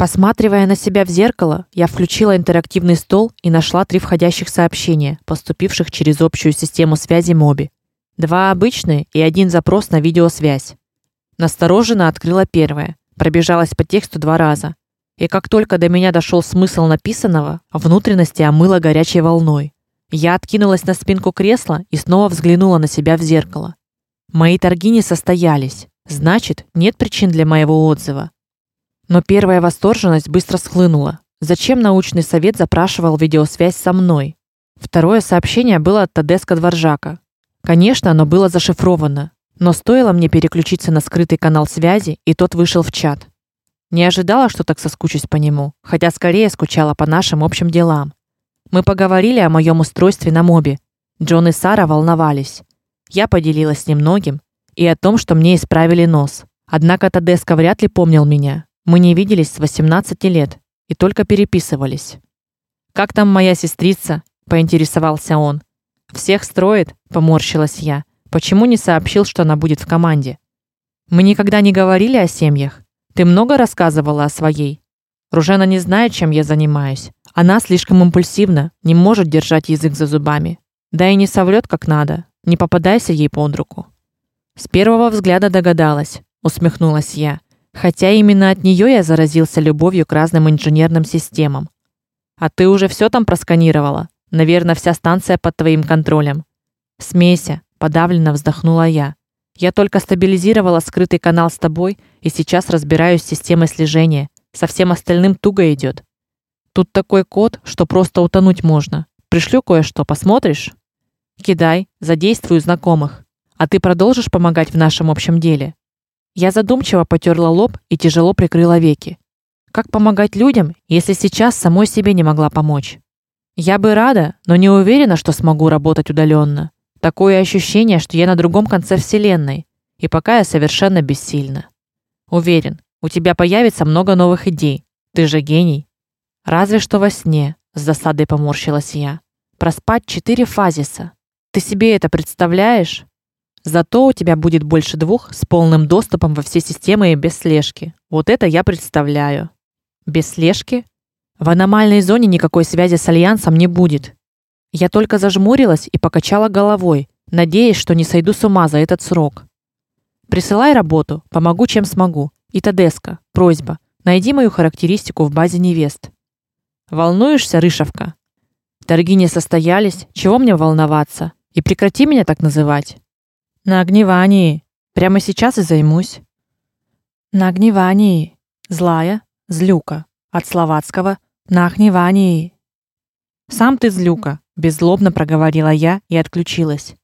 Посматривая на себя в зеркало, я включила интерактивный стол и нашла три входящих сообщения, поступивших через общую систему связи Моби. Два обычные и один запрос на видеосвязь. Настороженно открыла первое, пробежалась по тексту два раза. И как только до меня дошел смысл написанного, внутренности омыло горячей волной. Я откинулась на спинку кресла и снова взглянула на себя в зеркало. Мои торги не состоялись. Значит, нет причин для моего отзыва. Но первая восторженность быстро схлынула. Зачем научный совет запрашивал видеосвязь со мной? Второе сообщение было от Тадеска Дворжака. Конечно, оно было зашифровано, но стоило мне переключиться на скрытый канал связи, и тот вышел в чат. Не ожидала, что так соскучусь по нему, хотя скорее скучала по нашим общим делам. Мы поговорили о моем устройстве на мобе. Джон и Сара волновались. Я поделилась с ним многим и о том, что мне исправили нос. Однако Тадеска вряд ли помнил меня. Мы не виделись с 18 лет и только переписывались. Как там моя сестрица? поинтересовался он. Всех строит, поморщилась я. Почему не сообщил, что она будет в команде? Мы никогда не говорили о семьях. Ты много рассказывала о своей. Ружена не знает, чем я занимаюсь. Она слишком импульсивна, не может держать язык за зубами. Да и не соврет как надо. Не попадайся ей под руку. С первого взгляда догадалась, усмехнулась я хотя именно от нее я заразился любовью к разным инженерным системам. А ты уже все там просканировала? Наверное, вся станция под твоим контролем. Смейся, подавленно вздохнула я. Я только стабилизировала скрытый канал с тобой и сейчас разбираюсь с системой слежения. Со всем остальным туго идет. Тут такой код, что просто утонуть можно. Пришлю кое-что, посмотришь? Кидай, задействую знакомых. А ты продолжишь помогать в нашем общем деле? Я задумчиво потёрла лоб и тяжело прикрыла веки. Как помогать людям, если сейчас самой себе не могла помочь? Я бы рада, но не уверена, что смогу работать удаленно. Такое ощущение, что я на другом конце вселенной, и пока я совершенно бессильна. Уверен, у тебя появится много новых идей. Ты же гений. Разве что во сне, с засадой поморщилась я. Проспать четыре фазиса. Ты себе это представляешь? Зато у тебя будет больше двух с полным доступом во все системы и без слежки. Вот это я представляю. Без слежки? В аномальной зоне никакой связи с альянсом не будет. Я только зажмурилась и покачала головой, надеясь, что не сойду с ума за этот срок. Присылай работу, помогу чем смогу. И Тадеска, просьба: найди мою характеристику в базе невест. Волнуешься, рышевка? Торги не состоялись, чего мне волноваться? И прекрати меня так называть. На огневании. Прямо сейчас и займусь. На огневании. Злая, злюка. От словацкого на огневании. Сам ты злюка, беззлобно проговорила я и отключилась.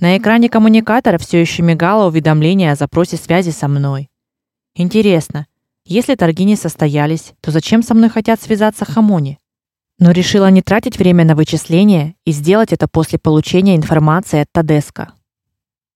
На экране коммуникатора все еще мигало уведомление о запросе связи со мной. Интересно, если торги не состоялись, то зачем со мной хотят связаться Хамони? Но решила не тратить время на вычисления и сделать это после получения информации от Тадеска.